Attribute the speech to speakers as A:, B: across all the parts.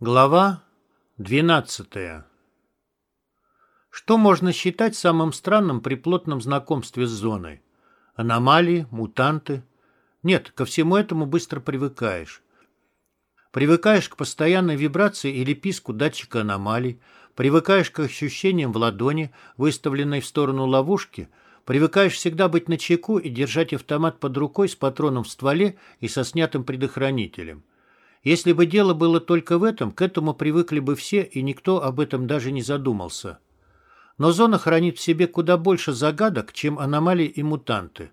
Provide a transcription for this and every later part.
A: Глава 12. Что можно считать самым странным при плотном знакомстве с зоной? Аномалии, мутанты? Нет, ко всему этому быстро привыкаешь. Привыкаешь к постоянной вибрации или писку датчика аномалий, привыкаешь к ощущениям в ладони, выставленной в сторону ловушки, привыкаешь всегда быть начеку и держать автомат под рукой с патроном в стволе и со снятым предохранителем. Если бы дело было только в этом, к этому привыкли бы все, и никто об этом даже не задумался. Но зона хранит в себе куда больше загадок, чем аномалии и мутанты.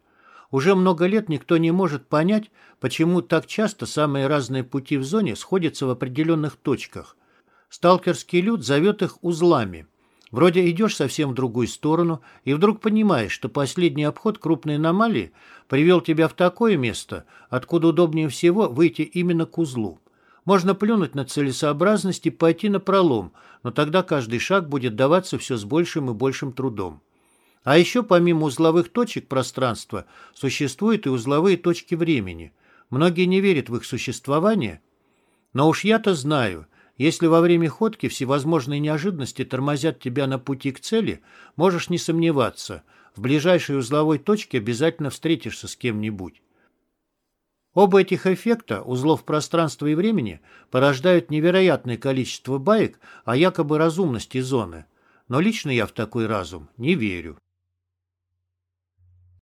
A: Уже много лет никто не может понять, почему так часто самые разные пути в зоне сходятся в определенных точках. Сталкерский люд зовет их узлами. Вроде идешь совсем в другую сторону, и вдруг понимаешь, что последний обход крупной аномалии привел тебя в такое место, откуда удобнее всего выйти именно к узлу. Можно плюнуть на целесообразность и пойти на пролом, но тогда каждый шаг будет даваться все с большим и большим трудом. А еще помимо узловых точек пространства существуют и узловые точки времени. Многие не верят в их существование, но уж я-то знаю, если во время ходки всевозможные неожиданности тормозят тебя на пути к цели, можешь не сомневаться, в ближайшей узловой точке обязательно встретишься с кем-нибудь. Оба этих эффекта, узлов пространства и времени, порождают невероятное количество баек о якобы разумности зоны. Но лично я в такой разум не верю.